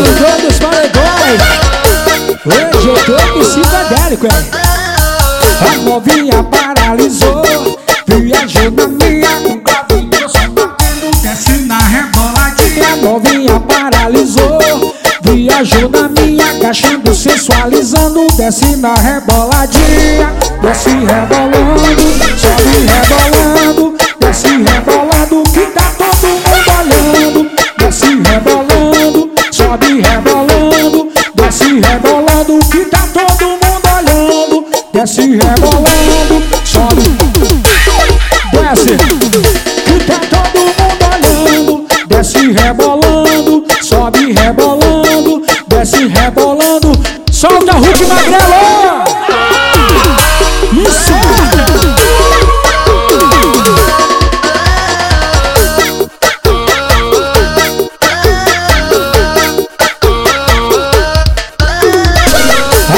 os todos paredões. Hoje eu tô com psicodélico, é A novinha paralisou Viajou na minha com o quarto deus batendo, Desce na reboladinha. A novinha paralisou Viajou na minha Cachando, sensualizando Desce na reboladinha. Desce rebolando Sobe rebolando. Desce rebolando Sobe. Desce. Que tá todo mundo olhando. Desce rebolando Sobe rebolando. Desce rebolando. Solta Hulk Magrelo Isso.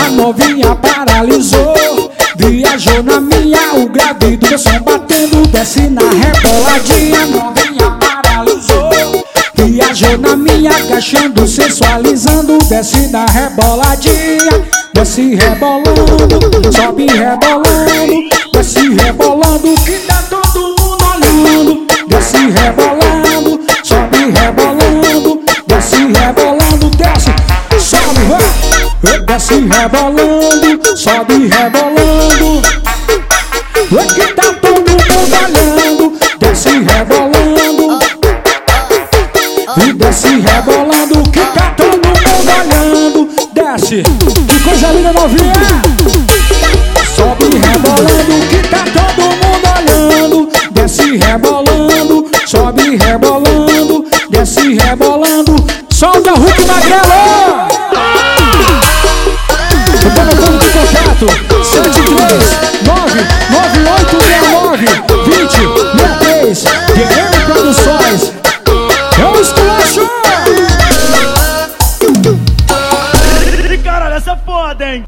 A novinha paralisou Viajou na minha O gravido meu som batendo Desce na reboladinha Novinha paralisou. Viajou na minha Agachando, sensualizando Desce na reboladinha Desce rebolando Sobe rebolando Desce rebolando Que tá todo mundo olhando Desce rebolando Desce rebolando Sobe rebolando. É que tá todo mundo olhando Desce rebolando. E desce rebolando Que tá todo mundo olhando. Desce Que coisa linda novinha. Sobe rebolando Que tá todo mundo olhando. Desce rebolando Sobe rebolando. Desce rebolando Solta Hulk Magrelo sete, dois, nove, nove, oito, meia, nove, vinte, meia, três, Guerreiro Produções, é o Splasho! Caralho, essa é foda, hein?